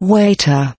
waiter